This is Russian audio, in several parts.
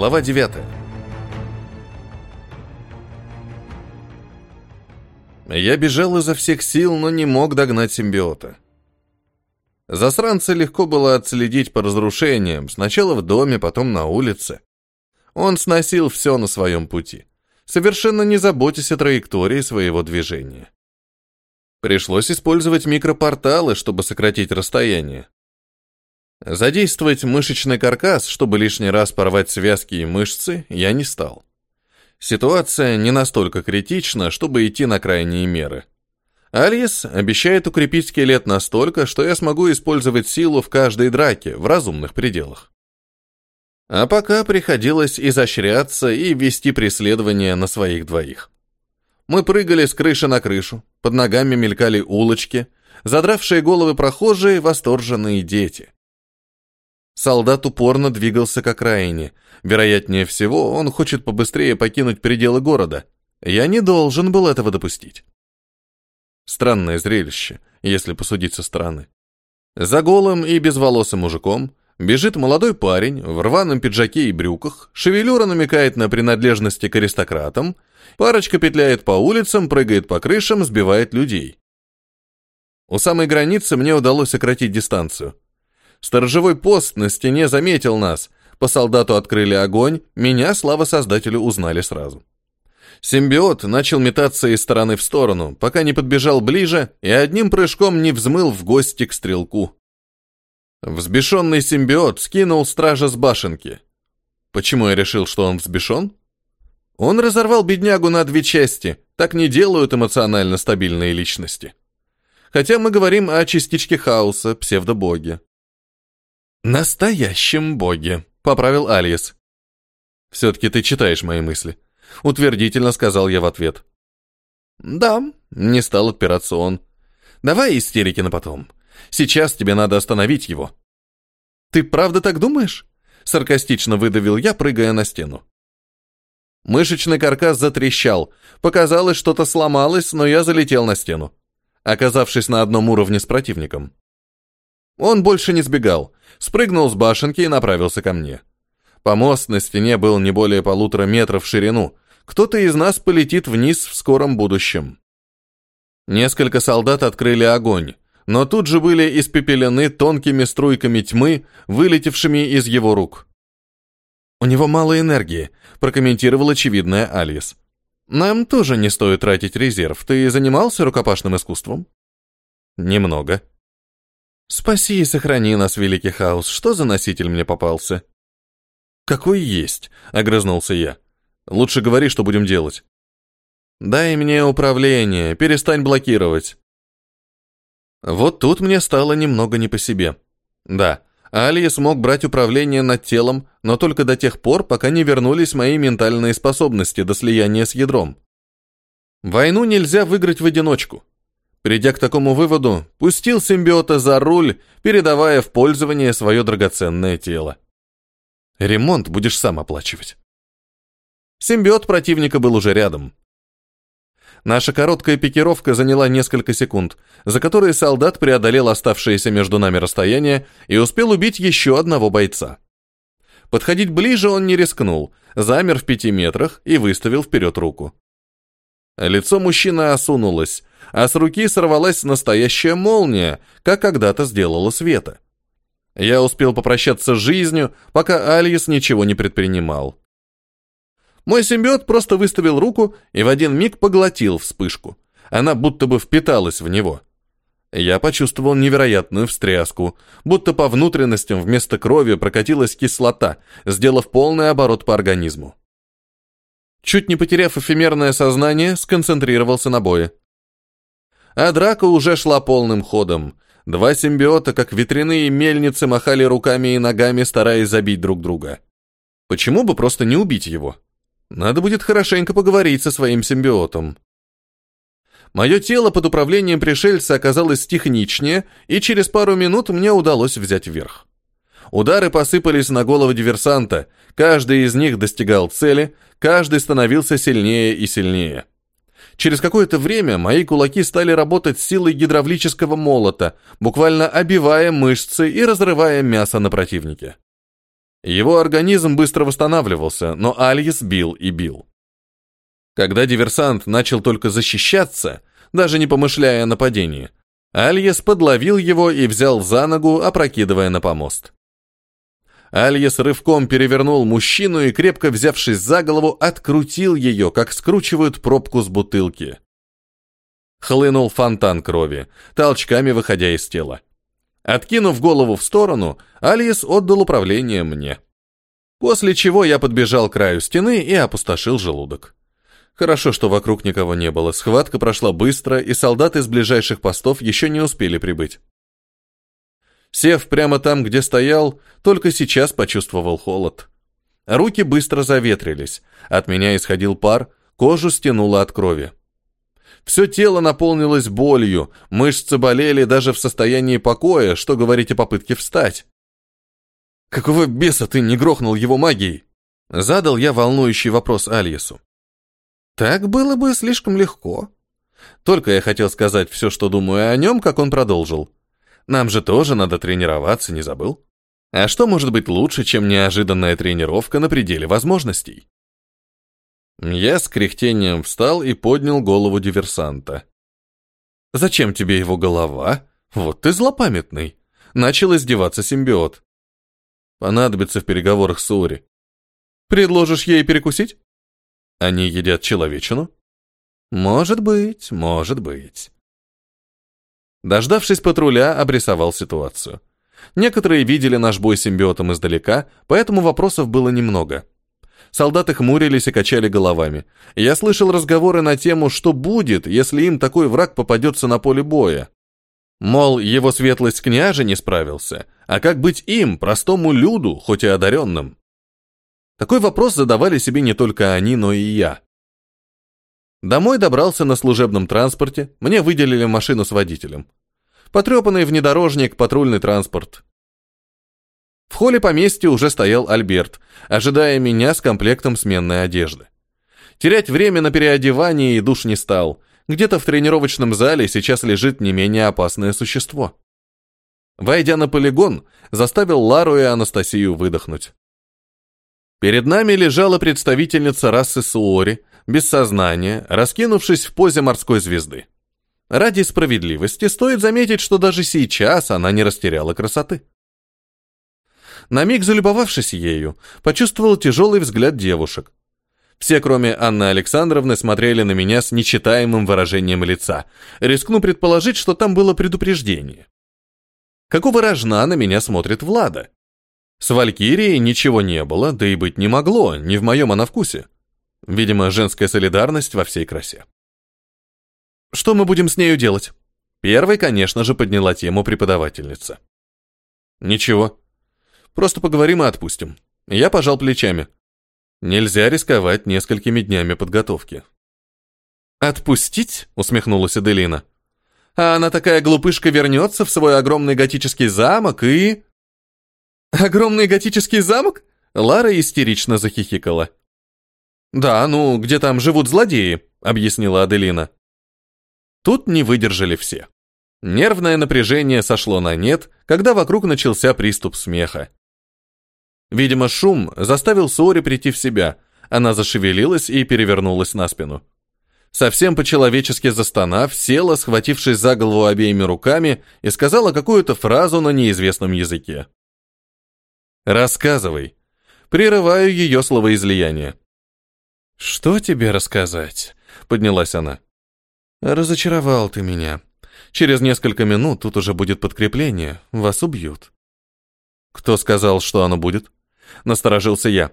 Глава 9. Я бежал изо всех сил, но не мог догнать симбиота. Засранца легко было отследить по разрушениям, сначала в доме, потом на улице. Он сносил все на своем пути, совершенно не заботясь о траектории своего движения. Пришлось использовать микропорталы, чтобы сократить расстояние. Задействовать мышечный каркас, чтобы лишний раз порвать связки и мышцы, я не стал. Ситуация не настолько критична, чтобы идти на крайние меры. Альес обещает укрепить скелет настолько, что я смогу использовать силу в каждой драке в разумных пределах. А пока приходилось изощряться и вести преследование на своих двоих. Мы прыгали с крыши на крышу, под ногами мелькали улочки, задравшие головы прохожие, восторженные дети. Солдат упорно двигался к окраине. Вероятнее всего, он хочет побыстрее покинуть пределы города. Я не должен был этого допустить. Странное зрелище, если посудить со стороны. За голым и безволосым мужиком бежит молодой парень в рваном пиджаке и брюках, шевелюра намекает на принадлежности к аристократам, парочка петляет по улицам, прыгает по крышам, сбивает людей. У самой границы мне удалось сократить дистанцию. Сторожевой пост на стене заметил нас. По солдату открыли огонь, меня, слава создателю, узнали сразу. Симбиот начал метаться из стороны в сторону, пока не подбежал ближе и одним прыжком не взмыл в гости к стрелку. Взбешенный симбиот скинул стража с башенки. Почему я решил, что он взбешен? Он разорвал беднягу на две части, так не делают эмоционально стабильные личности. Хотя мы говорим о частичке хаоса, псевдобоге. «Настоящем боге», — поправил Алиес. «Все-таки ты читаешь мои мысли», — утвердительно сказал я в ответ. «Да», — не стал отпираться он. «Давай истерики на потом. Сейчас тебе надо остановить его». «Ты правда так думаешь?» — саркастично выдавил я, прыгая на стену. Мышечный каркас затрещал. Показалось, что-то сломалось, но я залетел на стену, оказавшись на одном уровне с противником. Он больше не сбегал, спрыгнул с башенки и направился ко мне. Помост на стене был не более полутора метров в ширину. Кто-то из нас полетит вниз в скором будущем. Несколько солдат открыли огонь, но тут же были испепелены тонкими струйками тьмы, вылетевшими из его рук. «У него мало энергии», – прокомментировал очевидная Алис. «Нам тоже не стоит тратить резерв. Ты занимался рукопашным искусством?» «Немного», «Спаси и сохрани нас, Великий Хаос, что за носитель мне попался?» «Какой есть?» — огрызнулся я. «Лучше говори, что будем делать». «Дай мне управление, перестань блокировать». Вот тут мне стало немного не по себе. Да, Алия смог брать управление над телом, но только до тех пор, пока не вернулись мои ментальные способности до слияния с ядром. Войну нельзя выиграть в одиночку. Придя к такому выводу, пустил симбиота за руль, передавая в пользование свое драгоценное тело. Ремонт будешь сам оплачивать. Симбиот противника был уже рядом. Наша короткая пикировка заняла несколько секунд, за которые солдат преодолел оставшееся между нами расстояние и успел убить еще одного бойца. Подходить ближе он не рискнул, замер в пяти метрах и выставил вперед руку. Лицо мужчины осунулось, а с руки сорвалась настоящая молния, как когда-то сделала Света. Я успел попрощаться с жизнью, пока Альес ничего не предпринимал. Мой симбиот просто выставил руку и в один миг поглотил вспышку. Она будто бы впиталась в него. Я почувствовал невероятную встряску, будто по внутренностям вместо крови прокатилась кислота, сделав полный оборот по организму. Чуть не потеряв эфемерное сознание, сконцентрировался на бое. А драка уже шла полным ходом. Два симбиота, как ветряные мельницы, махали руками и ногами, стараясь забить друг друга. Почему бы просто не убить его? Надо будет хорошенько поговорить со своим симбиотом. Мое тело под управлением пришельца оказалось техничнее, и через пару минут мне удалось взять верх. Удары посыпались на голову диверсанта, каждый из них достигал цели, каждый становился сильнее и сильнее. Через какое-то время мои кулаки стали работать силой гидравлического молота, буквально обивая мышцы и разрывая мясо на противнике. Его организм быстро восстанавливался, но Альес бил и бил. Когда диверсант начал только защищаться, даже не помышляя о нападении, Альес подловил его и взял за ногу, опрокидывая на помост. Альес рывком перевернул мужчину и, крепко взявшись за голову, открутил ее, как скручивают пробку с бутылки. Хлынул фонтан крови, толчками выходя из тела. Откинув голову в сторону, Альес отдал управление мне. После чего я подбежал к краю стены и опустошил желудок. Хорошо, что вокруг никого не было. Схватка прошла быстро, и солдаты с ближайших постов еще не успели прибыть. Сев прямо там, где стоял, только сейчас почувствовал холод. Руки быстро заветрились, от меня исходил пар, кожу стянуло от крови. Все тело наполнилось болью, мышцы болели даже в состоянии покоя, что говорить о попытке встать. «Какого беса ты не грохнул его магией?» Задал я волнующий вопрос Альесу. Так было бы слишком легко. Только я хотел сказать все, что думаю о нем, как он продолжил. Нам же тоже надо тренироваться, не забыл? А что может быть лучше, чем неожиданная тренировка на пределе возможностей? Я с кряхтением встал и поднял голову диверсанта. «Зачем тебе его голова? Вот ты злопамятный!» Начал издеваться симбиот. «Понадобится в переговорах с Ури. Предложишь ей перекусить?» «Они едят человечину?» «Может быть, может быть». Дождавшись патруля, обрисовал ситуацию. Некоторые видели наш бой симбиотом издалека, поэтому вопросов было немного. Солдаты хмурились и качали головами. Я слышал разговоры на тему, что будет, если им такой враг попадется на поле боя. Мол, его светлость княже не справился, а как быть им, простому люду, хоть и одаренным? Такой вопрос задавали себе не только они, но и я. Домой добрался на служебном транспорте, мне выделили машину с водителем. Потрепанный внедорожник, патрульный транспорт. В холле поместья уже стоял Альберт, ожидая меня с комплектом сменной одежды. Терять время на переодевание и душ не стал. Где-то в тренировочном зале сейчас лежит не менее опасное существо. Войдя на полигон, заставил Лару и Анастасию выдохнуть. Перед нами лежала представительница расы Суори, без сознания, раскинувшись в позе морской звезды. Ради справедливости стоит заметить, что даже сейчас она не растеряла красоты. На миг залюбовавшись ею, почувствовал тяжелый взгляд девушек. Все, кроме Анны Александровны, смотрели на меня с нечитаемым выражением лица. Рискну предположить, что там было предупреждение. Какого рожна на меня смотрит Влада? С Валькирией ничего не было, да и быть не могло, не в моем она вкусе. Видимо, женская солидарность во всей красе. Что мы будем с нею делать? Первой, конечно же, подняла тему преподавательница. Ничего, Просто поговорим и отпустим. Я пожал плечами. Нельзя рисковать несколькими днями подготовки. «Отпустить?» — усмехнулась Аделина. «А она такая глупышка вернется в свой огромный готический замок и...» «Огромный готический замок?» Лара истерично захихикала. «Да, ну, где там живут злодеи», — объяснила Аделина. Тут не выдержали все. Нервное напряжение сошло на нет, когда вокруг начался приступ смеха. Видимо, шум заставил Суори прийти в себя. Она зашевелилась и перевернулась на спину. Совсем по-человечески застонав, села, схватившись за голову обеими руками, и сказала какую-то фразу на неизвестном языке. «Рассказывай». Прерываю ее словоизлияние. «Что тебе рассказать?» — поднялась она. «Разочаровал ты меня. Через несколько минут тут уже будет подкрепление, вас убьют». «Кто сказал, что оно будет?» Насторожился я.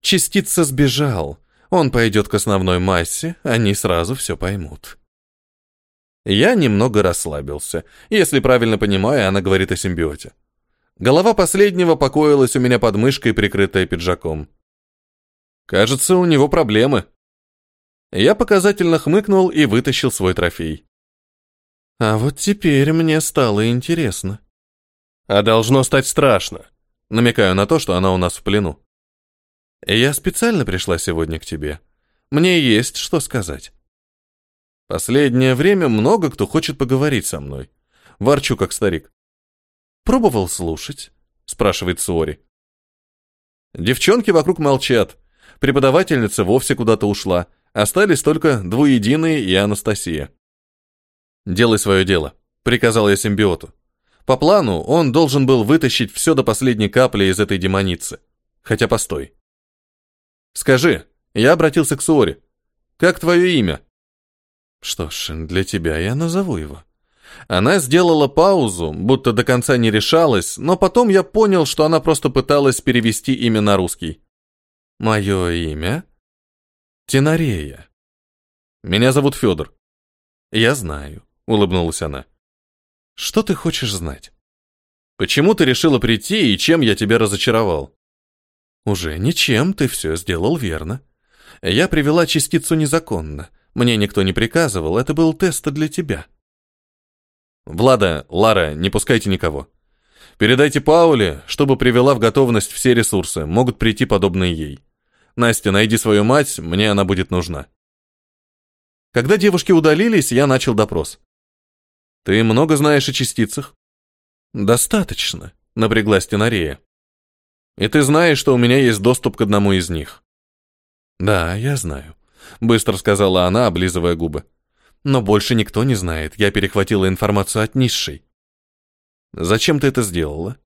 Частица сбежал. Он пойдет к основной массе, они сразу все поймут. Я немного расслабился. Если правильно понимаю, она говорит о симбиоте. Голова последнего покоилась у меня под мышкой, прикрытая пиджаком. Кажется, у него проблемы. Я показательно хмыкнул и вытащил свой трофей. А вот теперь мне стало интересно. А должно стать страшно. Намекаю на то, что она у нас в плену. Я специально пришла сегодня к тебе. Мне есть что сказать. Последнее время много кто хочет поговорить со мной. Ворчу, как старик. Пробовал слушать? Спрашивает Суори. Девчонки вокруг молчат. Преподавательница вовсе куда-то ушла. Остались только двуединые и Анастасия. «Делай свое дело», — приказал я симбиоту. По плану, он должен был вытащить все до последней капли из этой демоницы. Хотя постой. «Скажи», — я обратился к Суоре, — «как твое имя?» «Что ж, для тебя я назову его». Она сделала паузу, будто до конца не решалась, но потом я понял, что она просто пыталась перевести имя на русский. «Мое имя?» «Тенарея». «Меня зовут Федор». «Я знаю», — улыбнулась она. «Что ты хочешь знать?» «Почему ты решила прийти и чем я тебя разочаровал?» «Уже ничем, ты все сделал верно. Я привела частицу незаконно. Мне никто не приказывал, это был тест для тебя». «Влада, Лара, не пускайте никого. Передайте Пауле, чтобы привела в готовность все ресурсы, могут прийти подобные ей. Настя, найди свою мать, мне она будет нужна». Когда девушки удалились, я начал допрос. «Ты много знаешь о частицах?» «Достаточно», — напряглась Тенарея. «И ты знаешь, что у меня есть доступ к одному из них?» «Да, я знаю», — быстро сказала она, облизывая губы. Но больше никто не знает. Я перехватила информацию от низшей. Зачем ты это сделала?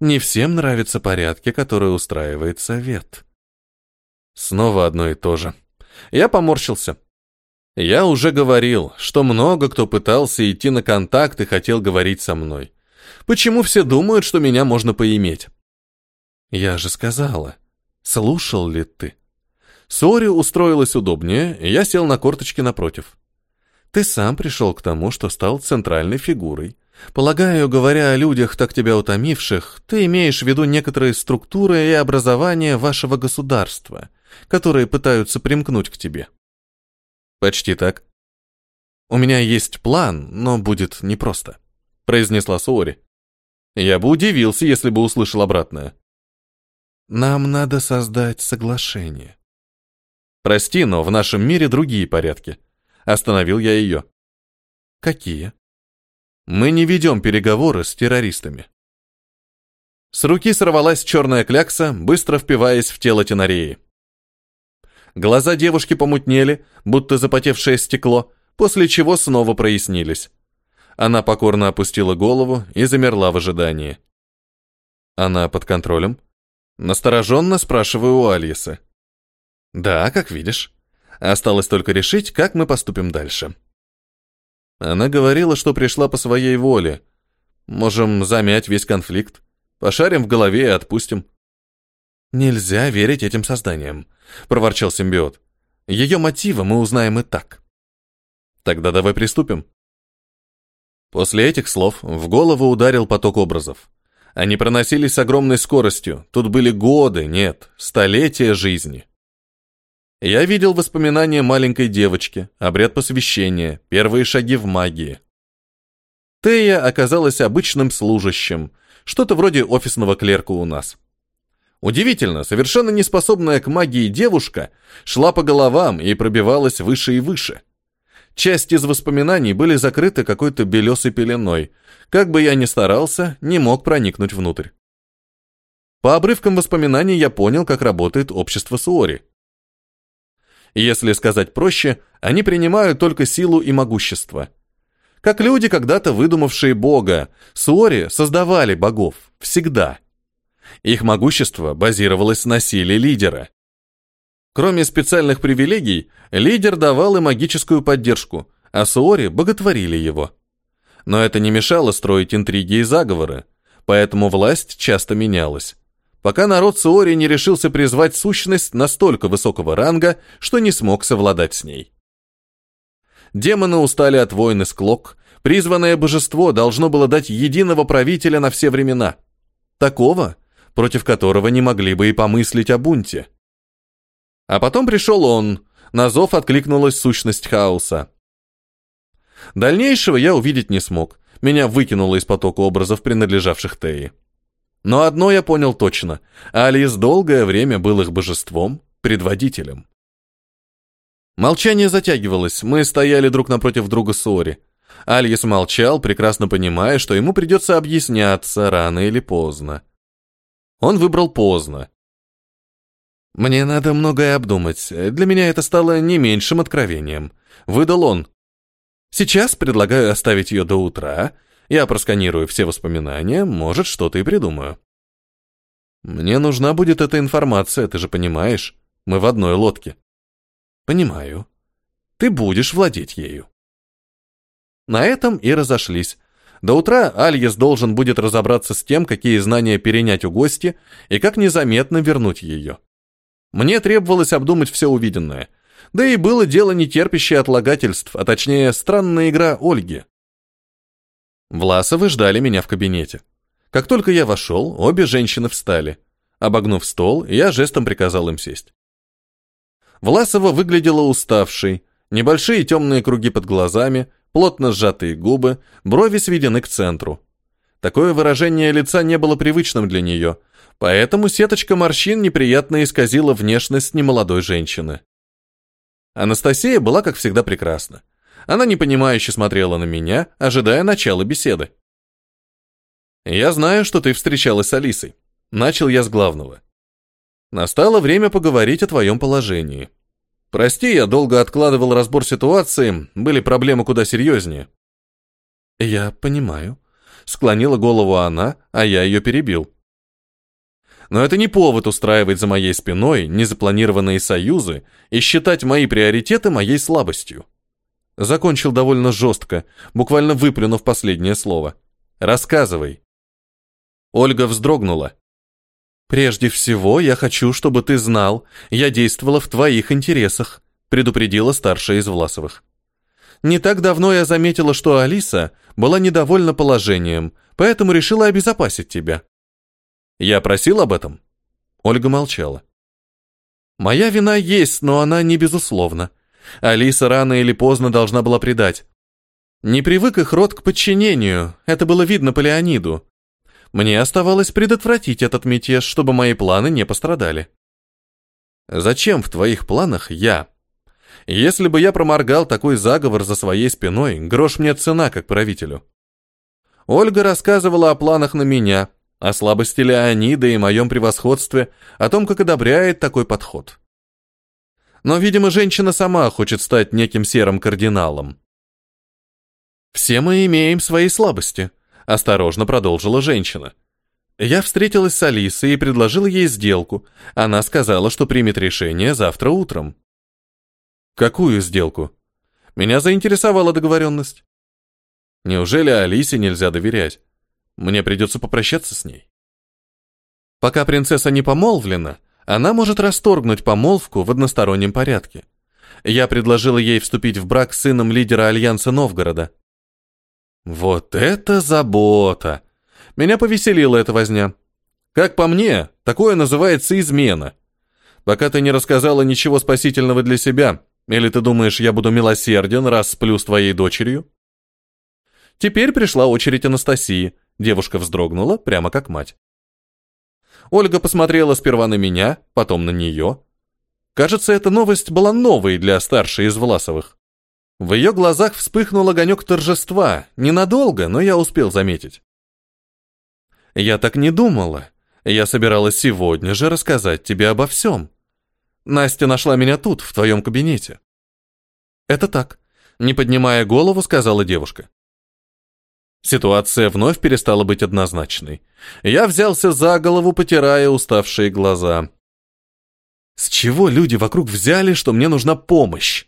Не всем нравятся порядки, которые устраивает совет. Снова одно и то же. Я поморщился. Я уже говорил, что много кто пытался идти на контакт и хотел говорить со мной. Почему все думают, что меня можно поиметь? Я же сказала. Слушал ли ты? Сори устроилась удобнее, и я сел на корточки напротив. Ты сам пришел к тому, что стал центральной фигурой. Полагаю, говоря о людях, так тебя утомивших, ты имеешь в виду некоторые структуры и образования вашего государства, которые пытаются примкнуть к тебе. Почти так. У меня есть план, но будет непросто, произнесла Сори. Я бы удивился, если бы услышал обратное. Нам надо создать соглашение. Прости, но в нашем мире другие порядки. Остановил я ее. Какие? Мы не ведем переговоры с террористами. С руки сорвалась черная клякса, быстро впиваясь в тело Тенареи. Глаза девушки помутнели, будто запотевшее стекло, после чего снова прояснились. Она покорно опустила голову и замерла в ожидании. Она под контролем? Настороженно спрашиваю у Альеса. Да, как видишь. Осталось только решить, как мы поступим дальше. Она говорила, что пришла по своей воле. Можем замять весь конфликт. Пошарим в голове и отпустим. Нельзя верить этим созданиям, проворчал симбиот. Ее мотивы мы узнаем и так. Тогда давай приступим. После этих слов в голову ударил поток образов. Они проносились с огромной скоростью. Тут были годы, нет, столетия жизни. Я видел воспоминания маленькой девочки, обряд посвящения, первые шаги в магии. Тея оказалась обычным служащим, что-то вроде офисного клерка у нас. Удивительно, совершенно неспособная к магии девушка шла по головам и пробивалась выше и выше. Часть из воспоминаний были закрыты какой-то белесой пеленой. Как бы я ни старался, не мог проникнуть внутрь. По обрывкам воспоминаний я понял, как работает общество Суори. Если сказать проще, они принимают только силу и могущество. Как люди, когда-то выдумавшие Бога, Суори создавали богов. Всегда. Их могущество базировалось на силе лидера. Кроме специальных привилегий, лидер давал и магическую поддержку, а Суори боготворили его. Но это не мешало строить интриги и заговоры, поэтому власть часто менялась пока народ Суори не решился призвать сущность настолько высокого ранга, что не смог совладать с ней. Демоны устали от войны с Клок, призванное божество должно было дать единого правителя на все времена. Такого, против которого не могли бы и помыслить о бунте. А потом пришел он, на зов откликнулась сущность хаоса. Дальнейшего я увидеть не смог, меня выкинуло из потока образов, принадлежавших Теи. Но одно я понял точно. Алис долгое время был их божеством, предводителем. Молчание затягивалось, мы стояли друг напротив друга с Ори. Альес молчал, прекрасно понимая, что ему придется объясняться рано или поздно. Он выбрал поздно. «Мне надо многое обдумать. Для меня это стало не меньшим откровением», — выдал он. «Сейчас предлагаю оставить ее до утра. Я просканирую все воспоминания, может, что-то и придумаю». «Мне нужна будет эта информация, ты же понимаешь. Мы в одной лодке». «Понимаю. Ты будешь владеть ею». На этом и разошлись. До утра Альес должен будет разобраться с тем, какие знания перенять у гости и как незаметно вернуть ее. Мне требовалось обдумать все увиденное. Да и было дело не терпящее отлагательств, а точнее странная игра Ольги. Власовы ждали меня в кабинете. Как только я вошел, обе женщины встали. Обогнув стол, я жестом приказал им сесть. Власова выглядела уставшей, небольшие темные круги под глазами, плотно сжатые губы, брови сведены к центру. Такое выражение лица не было привычным для нее, поэтому сеточка морщин неприятно исказила внешность немолодой женщины. Анастасия была, как всегда, прекрасна. Она непонимающе смотрела на меня, ожидая начала беседы. «Я знаю, что ты встречалась с Алисой. Начал я с главного. Настало время поговорить о твоем положении. Прости, я долго откладывал разбор ситуации, были проблемы куда серьезнее. Я понимаю. Склонила голову она, а я ее перебил. Но это не повод устраивать за моей спиной незапланированные союзы и считать мои приоритеты моей слабостью. Закончил довольно жестко, буквально выплюнув последнее слово. «Рассказывай». Ольга вздрогнула. «Прежде всего, я хочу, чтобы ты знал, я действовала в твоих интересах», предупредила старшая из Власовых. «Не так давно я заметила, что Алиса была недовольна положением, поэтому решила обезопасить тебя». «Я просил об этом?» Ольга молчала. «Моя вина есть, но она не безусловна. Алиса рано или поздно должна была предать. Не привык их род к подчинению, это было видно по Леониду. Мне оставалось предотвратить этот мятеж, чтобы мои планы не пострадали. Зачем в твоих планах я? Если бы я проморгал такой заговор за своей спиной, грош мне цена как правителю. Ольга рассказывала о планах на меня, о слабости Леонида и моем превосходстве, о том, как одобряет такой подход. Но, видимо, женщина сама хочет стать неким серым кардиналом. Все мы имеем свои слабости, Осторожно продолжила женщина. Я встретилась с Алисой и предложила ей сделку. Она сказала, что примет решение завтра утром. Какую сделку? Меня заинтересовала договоренность. Неужели Алисе нельзя доверять? Мне придется попрощаться с ней. Пока принцесса не помолвлена, она может расторгнуть помолвку в одностороннем порядке. Я предложила ей вступить в брак с сыном лидера Альянса Новгорода. Вот это забота! Меня повеселила эта возня. Как по мне, такое называется измена. Пока ты не рассказала ничего спасительного для себя, или ты думаешь, я буду милосерден, раз сплю с твоей дочерью? Теперь пришла очередь Анастасии. Девушка вздрогнула, прямо как мать. Ольга посмотрела сперва на меня, потом на нее. Кажется, эта новость была новой для старшей из Власовых. В ее глазах вспыхнул огонек торжества, ненадолго, но я успел заметить. Я так не думала. Я собиралась сегодня же рассказать тебе обо всем. Настя нашла меня тут, в твоем кабинете. Это так, не поднимая голову, сказала девушка. Ситуация вновь перестала быть однозначной. Я взялся за голову, потирая уставшие глаза. С чего люди вокруг взяли, что мне нужна помощь?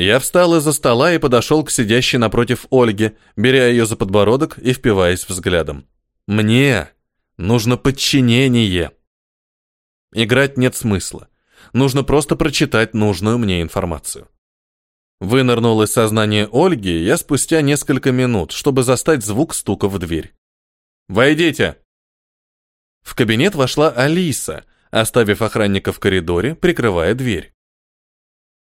Я встал из-за стола и подошел к сидящей напротив Ольге, беря ее за подбородок и впиваясь взглядом. «Мне нужно подчинение». Играть нет смысла. Нужно просто прочитать нужную мне информацию. Вынырнул из сознания Ольги я спустя несколько минут, чтобы застать звук стука в дверь. «Войдите!» В кабинет вошла Алиса, оставив охранника в коридоре, прикрывая дверь.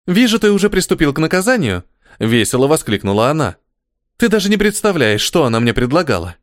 «Вижу, ты уже приступил к наказанию», — весело воскликнула она. «Ты даже не представляешь, что она мне предлагала».